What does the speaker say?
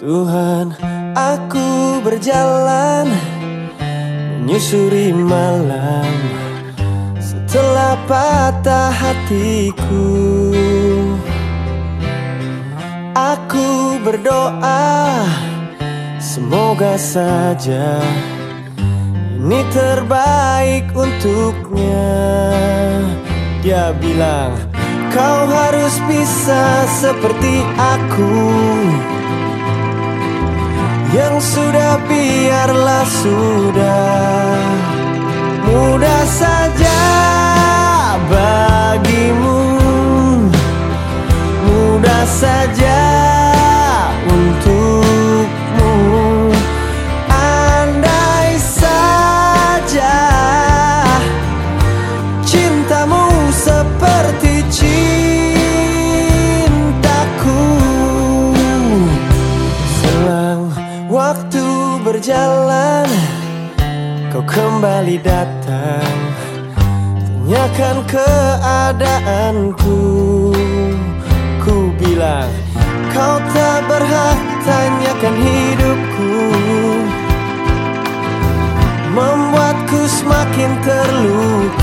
Tuhan, aku berjalan menyusuri malam setelah patah hatiku. Aku berdoa, semoga saja ini terbaik untuknya. Dia bilang, kau harus bisa seperti aku. Yang sudah biarlah sudah. Mudah saja bagimu. Mudah saja berjalan Kau kembali datang Tanyakan keadaanku. Ku bilang Kau tak berhak tanyakan hidupku. Membuatku semakin terluka